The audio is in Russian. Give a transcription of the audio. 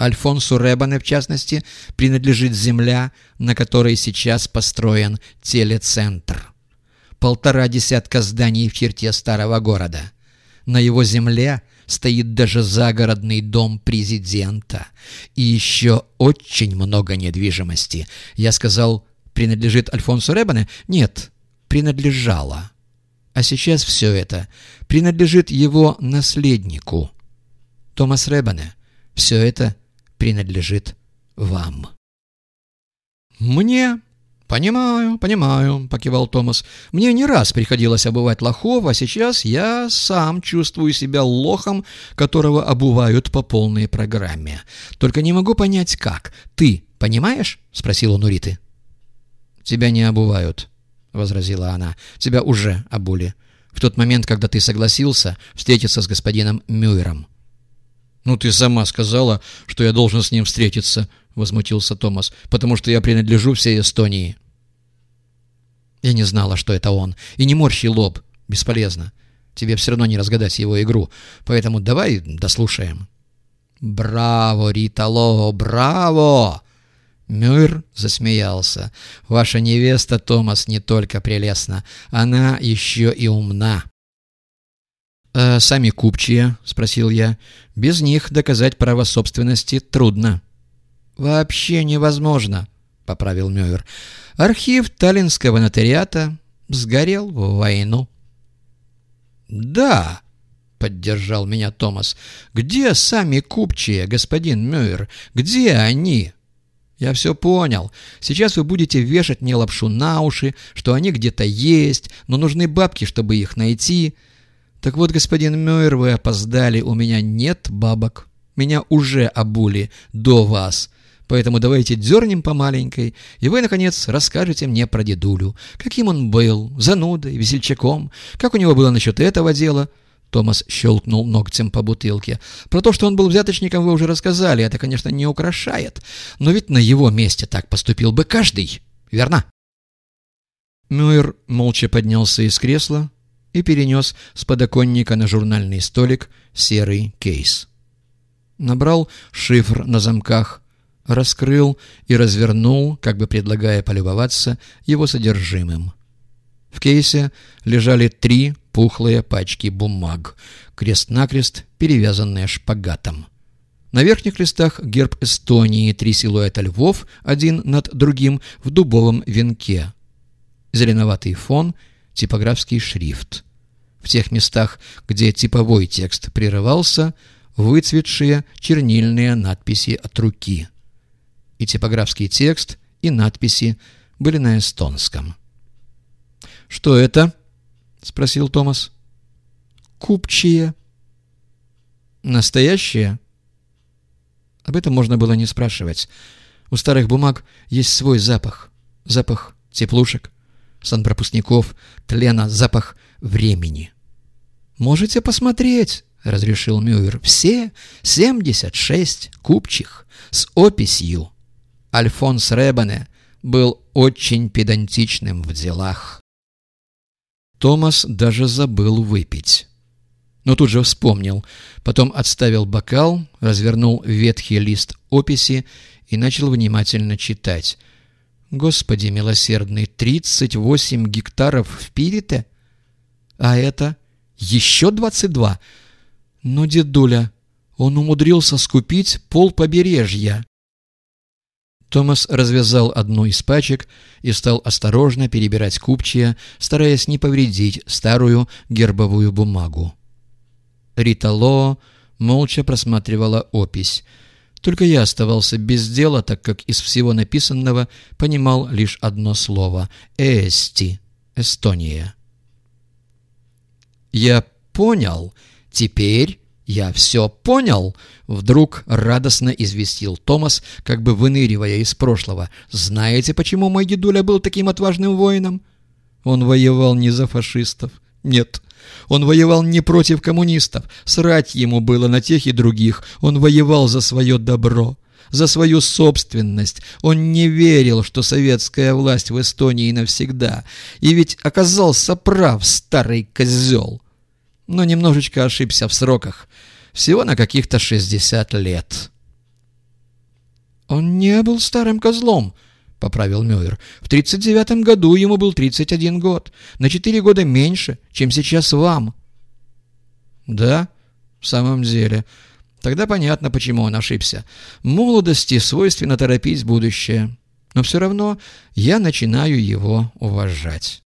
Альфонсу Ребане, в частности, принадлежит земля, на которой сейчас построен телецентр. Полтора десятка зданий в черте старого города. На его земле стоит даже загородный дом президента. И еще очень много недвижимости. Я сказал, принадлежит Альфонсу Ребане? Нет, принадлежало. А сейчас все это принадлежит его наследнику. Томас Ребане. Все это принадлежит вам. «Мне?» «Понимаю, понимаю», — покивал Томас. «Мне не раз приходилось обувать лохов, а сейчас я сам чувствую себя лохом, которого обувают по полной программе. Только не могу понять, как. Ты понимаешь?» — спросил он у Риты. «Тебя не обувают», — возразила она. «Тебя уже обули. В тот момент, когда ты согласился встретиться с господином Мюйером». «Ну, ты сама сказала, что я должен с ним встретиться», — возмутился Томас, «потому что я принадлежу всей Эстонии». «Я не знала, что это он. И не морщи лоб. Бесполезно. Тебе все равно не разгадать его игру. Поэтому давай дослушаем». «Браво, Ритало, браво!» Мюр засмеялся. «Ваша невеста, Томас, не только прелестна, она еще и умна». «А сами купчие?» — спросил я. «Без них доказать право собственности трудно». «Вообще невозможно», — поправил Мюр. «Архив Таллинского нотариата сгорел в войну». «Да», — поддержал меня Томас. «Где сами купчие, господин Мюр? Где они?» «Я все понял. Сейчас вы будете вешать мне лапшу на уши, что они где-то есть, но нужны бабки, чтобы их найти». «Так вот, господин Мюэр, вы опоздали, у меня нет бабок. Меня уже обули до вас». Поэтому давайте дернем по маленькой, и вы, наконец, расскажете мне про дедулю. Каким он был, занудой, весельчаком, как у него было насчет этого дела. Томас щелкнул ногтем по бутылке. Про то, что он был взяточником, вы уже рассказали. Это, конечно, не украшает. Но ведь на его месте так поступил бы каждый, верно? Мюэр молча поднялся из кресла, и перенес с подоконника на журнальный столик серый кейс. Набрал шифр на замках, раскрыл и развернул, как бы предлагая полюбоваться его содержимым. В кейсе лежали три пухлые пачки бумаг, крест-накрест перевязанные шпагатом. На верхних листах герб Эстонии, три силуэта львов, один над другим, в дубовом венке. Зеленоватый фон — типографский шрифт. В тех местах, где типовой текст прерывался, выцветшие чернильные надписи от руки. И типографский текст, и надписи были на эстонском. «Что это?» — спросил Томас. «Купчие». «Настоящие?» Об этом можно было не спрашивать. У старых бумаг есть свой запах. Запах теплушек, санпропускников, тлена, запах времени. «Можете посмотреть», — разрешил Мювер. «Все 76 купчих с описью». Альфонс Ребане был очень педантичным в делах. Томас даже забыл выпить. Но тут же вспомнил. Потом отставил бокал, развернул ветхий лист описи и начал внимательно читать — Господи милосердный, 38 гектаров в Пирите? А это еще 22? Ну, дедуля, он умудрился скупить пол побережья. Томас развязал одну из пачек и стал осторожно перебирать купчия, стараясь не повредить старую гербовую бумагу. Рита Ло молча просматривала опись — только я оставался без дела, так как из всего написанного понимал лишь одно слово — «Эсти» — Эстония. «Я понял. Теперь я все понял», — вдруг радостно известил Томас, как бы выныривая из прошлого. «Знаете, почему мой дедуля был таким отважным воином? Он воевал не за фашистов. Нет, он воевал не против коммунистов, срать ему было на тех и других. Он воевал за свое добро, за свою собственность. Он не верил, что советская власть в Эстонии навсегда. И ведь оказался прав старый козел. Но немножечко ошибся в сроках. Всего на каких-то 60 лет. «Он не был старым козлом», — поправил Мюэр. «В тридцать девятом году ему был тридцать один год, на четыре года меньше, чем сейчас вам». «Да, в самом деле. Тогда понятно, почему он ошибся. Молодости свойственно торопить будущее. Но все равно я начинаю его уважать».